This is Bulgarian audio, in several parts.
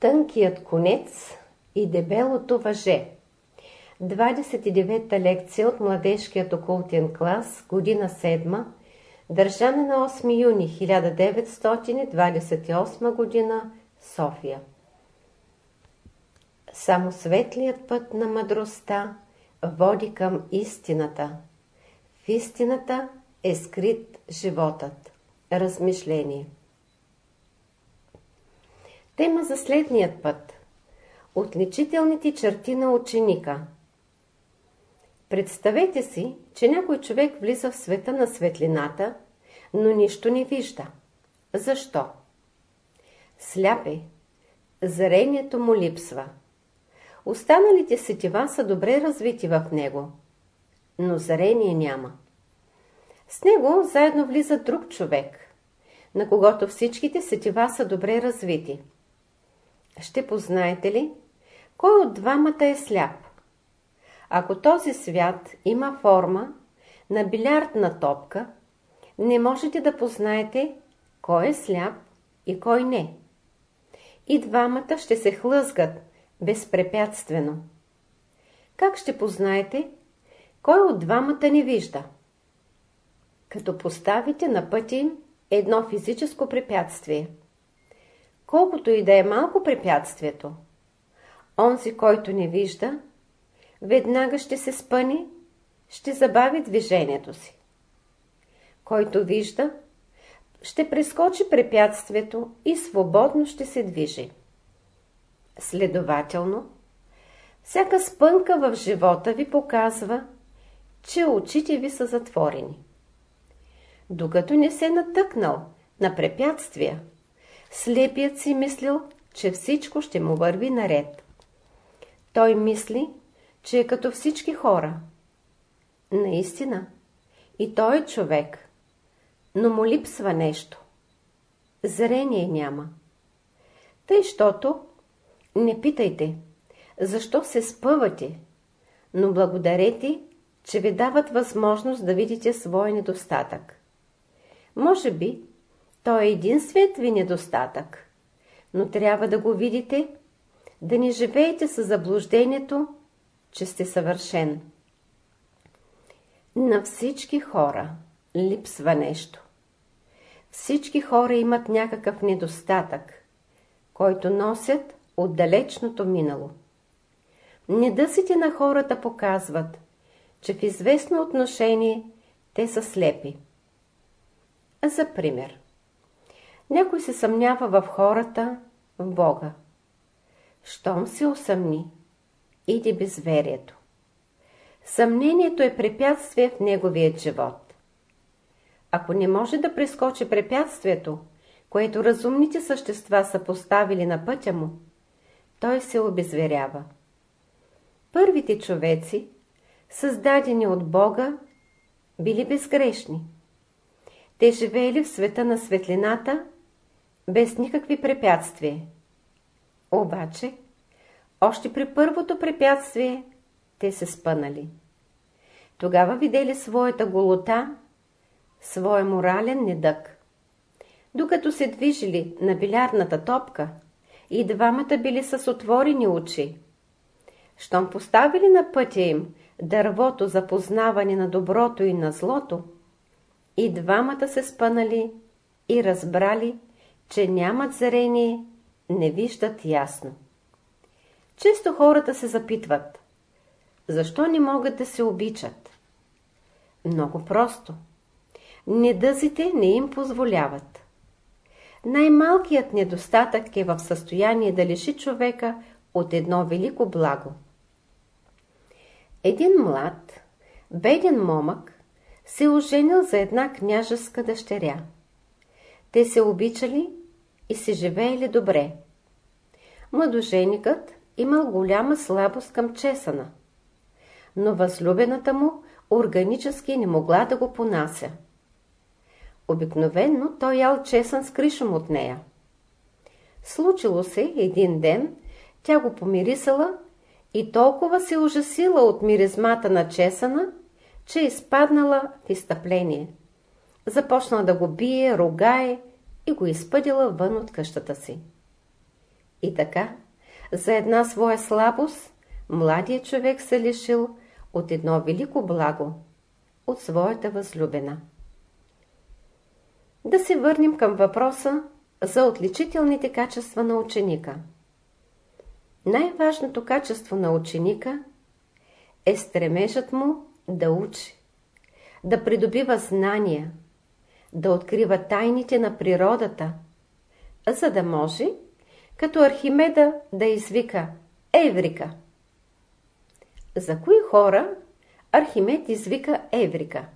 Тънкият конец и дебелото въже 29-та лекция от младежкият окултен клас, година 7, държана на 8 юни 1928 година, София. Само светлият път на мъдростта води към истината. В истината е скрит животът. Размишление Тема за следният път. Отличителните черти на ученика. Представете си, че някой човек влиза в света на светлината, но нищо не вижда. Защо? Сляп е. Зрението му липсва. Останалите сетива са добре развити в него, но зрение няма. С него заедно влиза друг човек, на когото всичките сетива са добре развити. Ще познаете ли, кой от двамата е сляп? Ако този свят има форма на билярдна топка, не можете да познаете кой е сляп и кой не. И двамата ще се хлъзгат безпрепятствено. Как ще познаете кой от двамата не вижда? Като поставите на пътя им едно физическо препятствие – колкото и да е малко препятствието. Онзи, който не вижда, веднага ще се спъни, ще забави движението си. Който вижда, ще прескочи препятствието и свободно ще се движи. Следователно, всяка спънка в живота ви показва, че очите ви са затворени. Докато не се натъкнал на препятствия, Слепият си мислил, че всичко ще му върви наред. Той мисли, че е като всички хора. Наистина, и той е човек, но му липсва нещо. Зрение няма. Тъй, щото не питайте, защо се спъвате, но благодарете, че ви дават възможност да видите своя недостатък. Може би, той е единственият ви недостатък. Но трябва да го видите, да не живеете с заблуждението, че сте съвършен. На всички хора липсва нещо. Всички хора имат някакъв недостатък, който носят от далечното минало. Недъсите на хората показват, че в известно отношение те са слепи. За пример – някой се съмнява в хората, в Бога. Щом се усъмни, иде безверието. Съмнението е препятствие в неговият живот. Ако не може да прескочи препятствието, което разумните същества са поставили на пътя му, той се обезверява. Първите човеци, създадени от Бога, били безгрешни. Те живеели в света на светлината без никакви препятствия. Обаче, още при първото препятствие, те се спънали. Тогава видели своята голота, своя морален недък. Докато се движили на билярната топка, и двамата били с отворени очи. Щом поставили на пътя им дървото за познаване на доброто и на злото, и двамата се спънали и разбрали, че нямат зрение, не виждат ясно. Често хората се запитват, защо не могат да се обичат? Много просто. Недъзите не им позволяват. Най-малкият недостатък е в състояние да лиши човека от едно велико благо. Един млад, беден момък се оженил за една княжеска дъщеря. Те се обичали и се живеели добре. Младоженикът имал голяма слабост към чесана, но възлюбената му органически не могла да го понася. Обикновенно той ял чесън с кришом от нея. Случило се един ден, тя го помирисала и толкова се ужасила от миризмата на чесана, че изпаднала в изтъпление. Започна да го бие, ругае и го изпъдила вън от къщата си. И така, за една своя слабост, младият човек се лишил от едно велико благо, от своята възлюбена. Да се върнем към въпроса за отличителните качества на ученика. Най-важното качество на ученика е стремежът му да учи, да придобива знания, да открива тайните на природата, за да може, като Архимеда, да извика Еврика. За кои хора Архимед извика Еврика?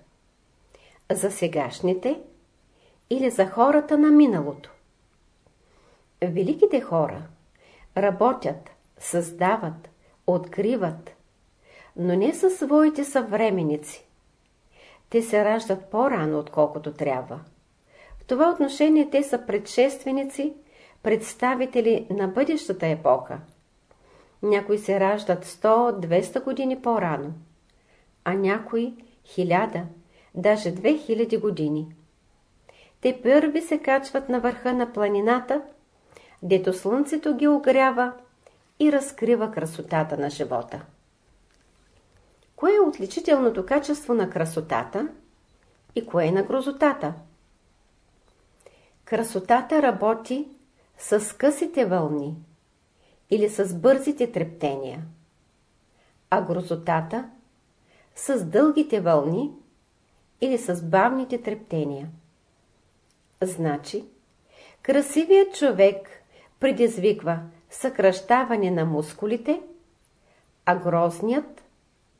За сегашните или за хората на миналото? Великите хора работят, създават, откриват, но не със своите съвременици. Те се раждат по-рано, отколкото трябва. В това отношение те са предшественици, представители на бъдещата епоха. Някои се раждат 100-200 години по-рано, а някои 1000, даже 2000 години. Те първи се качват на върха на планината, дето слънцето ги огрява и разкрива красотата на живота. Кое е отличителното качество на красотата и кое е на грозотата? Красотата работи с късите вълни или с бързите трептения, а грозотата с дългите вълни или с бавните трептения. Значи, красивият човек предизвиква съкръщаване на мускулите, а грозният –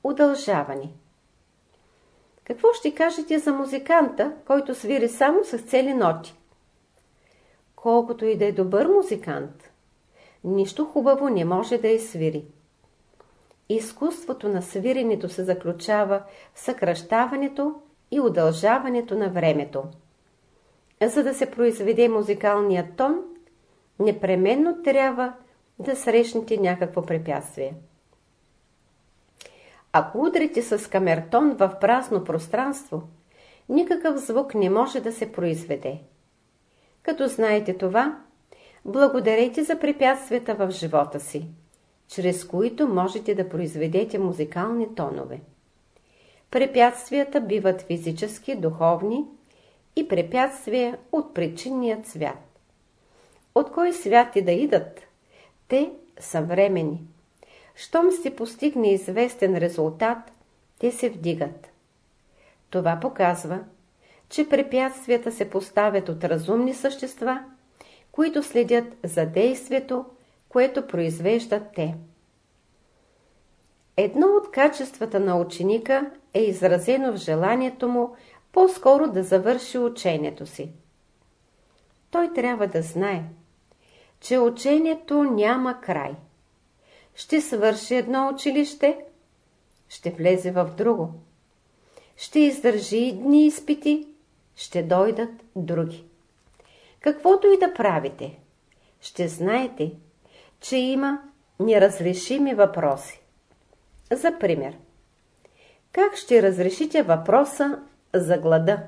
удължаване. Какво ще кажете за музиканта, който свири само с цели ноти? Колкото и да е добър музикант, нищо хубаво не може да свири. Изкуството на свиренето се заключава в съкръщаването и удължаването на времето. За да се произведе музикалният тон, непременно трябва да срещнете някакво препятствие. Ако удрите с камертон в празно пространство, никакъв звук не може да се произведе. Като знаете това, благодарете за препятствията в живота си, чрез които можете да произведете музикални тонове. Препятствията биват физически, духовни и препятствия от причинният свят. От кой свят и да идат, те са времени. Щом се постигне известен резултат, те се вдигат. Това показва, че препятствията се поставят от разумни същества, които следят за действието, което произвеждат те. Едно от качествата на ученика е изразено в желанието му по-скоро да завърши учението си. Той трябва да знае, че учението няма край. Ще свърши едно училище, ще влезе в друго. Ще издържи дни изпити, ще дойдат други. Каквото и да правите, ще знаете, че има неразрешими въпроси. За пример, как ще разрешите въпроса за глада?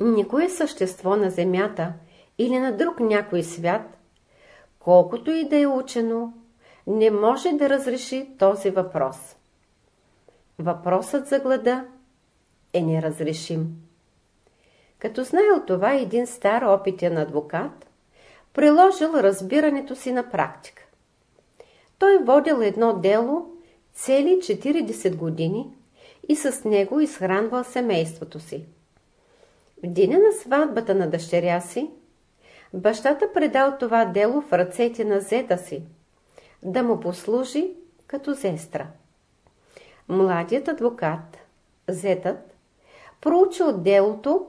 Никое същество на Земята или на друг някой свят, колкото и да е учено, не може да разреши този въпрос. Въпросът за глада е неразрешим. Като знаел това един стар опитен адвокат, приложил разбирането си на практика. Той водил едно дело цели 40 години и с него изхранвал семейството си. В деня на сватбата на дъщеря си, бащата предал това дело в ръцете на зета си, да му послужи като зестра. Младият адвокат, зетът, проучил делото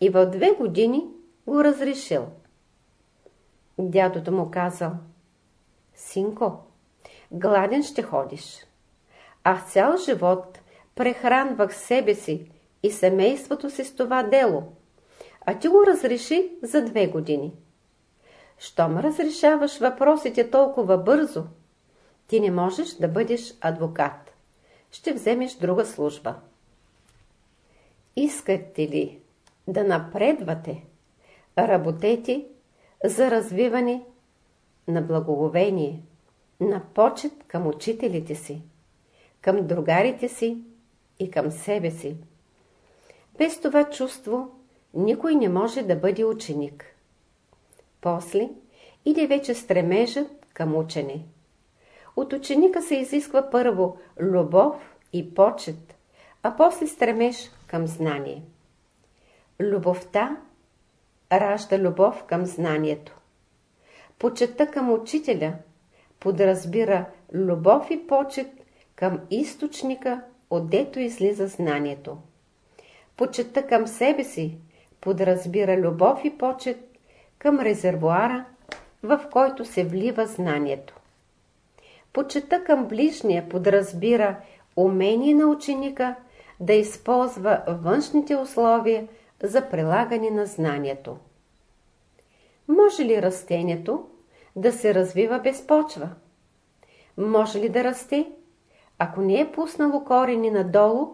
и в две години го разрешил. Дядото му казал, Синко, гладен ще ходиш. Аз цял живот прехранвах себе си и семейството си с това дело, а ти го разреши за две години. Щом разрешаваш въпросите толкова бързо, ти не можеш да бъдеш адвокат. Ще вземеш друга служба. Искате ли да напредвате? Работете за развиване на благоговение, на почет към учителите си, към другарите си и към себе си. Без това чувство никой не може да бъде ученик. После иде вече стремежът към учене. От ученика се изисква първо любов и почет, а после стремеж към знание. Любовта ражда любов към знанието. Почетта към учителя подразбира любов и почет към източника, отдето излиза знанието. Почетта към себе си подразбира любов и почет към резервуара, в който се влива знанието. Почета към ближния подразбира умение на ученика да използва външните условия за прилагане на знанието. Може ли растението да се развива без почва? Може ли да расте, ако не е пуснало корени надолу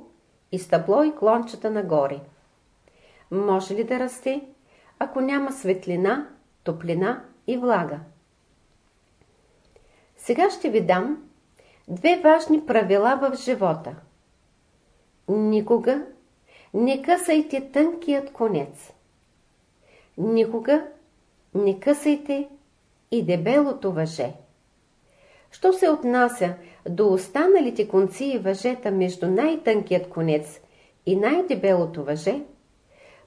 и стъбло и клончета нагоре? Може ли да расте, ако няма светлина, топлина и влага? Сега ще ви дам две важни правила в живота. Никога не късайте тънкият конец. Никога не късайте и дебелото въже. Що се отнася до останалите конци и въжета между най-тънкият конец и най-дебелото въже,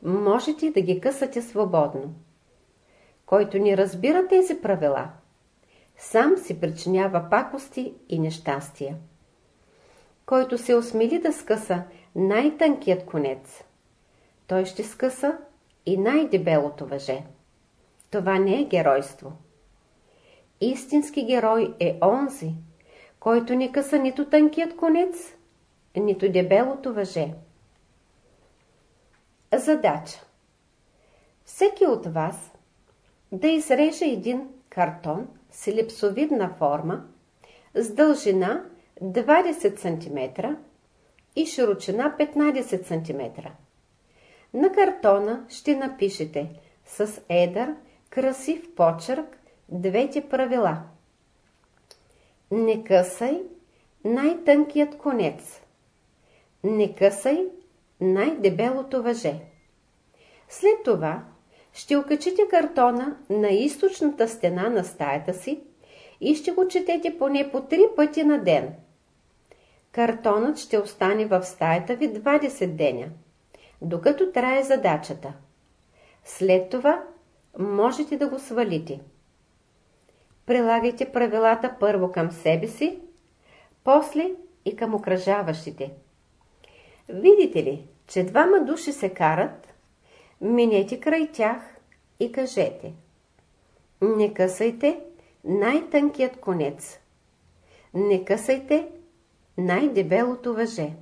можете да ги късате свободно. Който не разбира тези правила, сам си причинява пакости и нещастия. Който се осмели да скъса най-тънкият конец, той ще скъса и най-дебелото въже. Това не е геройство. Истински герой е онзи, който не къса нито тънкият конец, нито дебелото въже. Задача Всеки от вас да изреже един картон с елипсовидна форма с дължина 20 см и широчина 15 см. На картона ще напишете с едър, красив почерк двете правила. Не късай най-тънкият конец. Не късай най-дебелото въже. След това ще окачите картона на източната стена на стаята си и ще го четете поне по три пъти на ден. Картонът ще остане в стаята ви 20 деня, докато трае задачата. След това можете да го свалите. Прилагайте правилата първо към себе си, после и към окръжаващите. Видите ли, че двама души се карат, минете край тях и кажете Не късайте най-тънкият конец. Не късайте най-дебелото въже.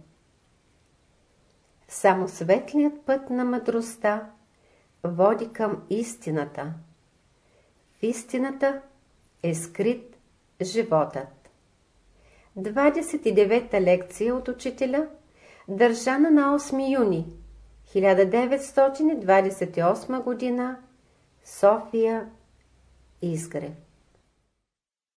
Само светлият път на мъдростта води към истината. В истината е скрит животът. 29-та лекция от учителя, държана на 8 юни 1928 година, София, Изгрев.